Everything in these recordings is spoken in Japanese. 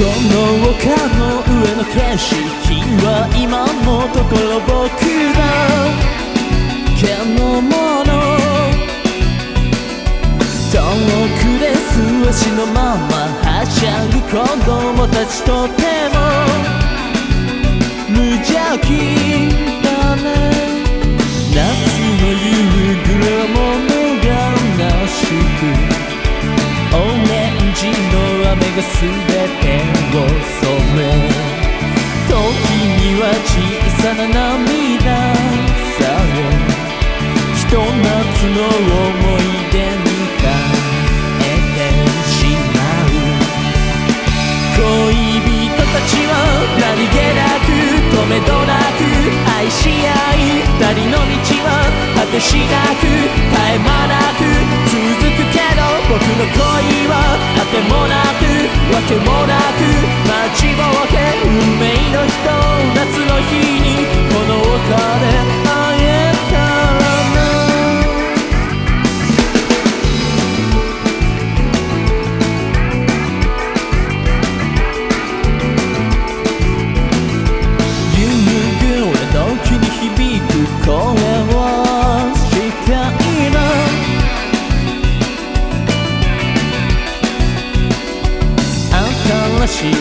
丘の上の景色は今のところ僕だけのもの。遠くで素足のままはしゃぐ子供たちとても。雨が全てを染め時には小さな涙さえひと夏の思い出に変えてしまう。恋人たちは何気なく止めどなく愛し合い。二人の道は果てしなく絶え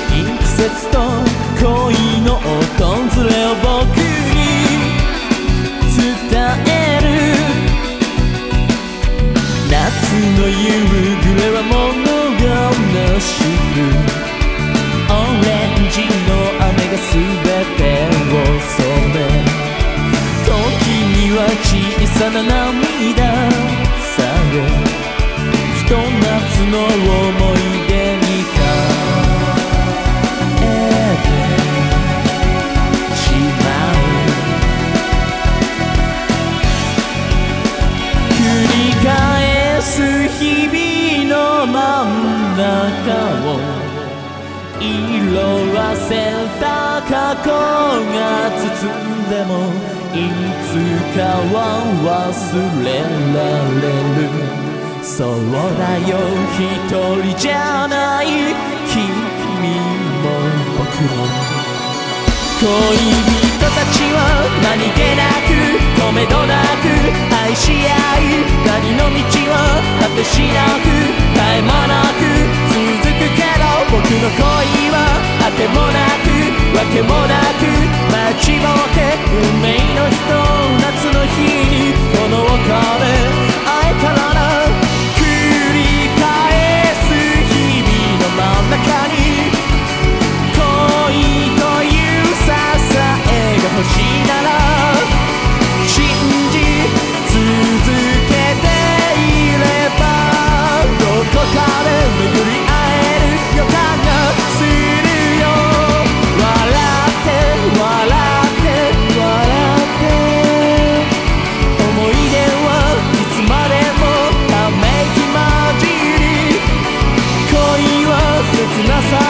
い季節と恋の訪れを僕に伝える。夏の夕暮れは物悲しくオレンジの雨が全てを染め。時には小さな涙。日々の真ん中を色あせた過去が包んでもいつかは忘れられる。そうだよ一人じゃない。君も僕も。恋人たちは何気は果なさ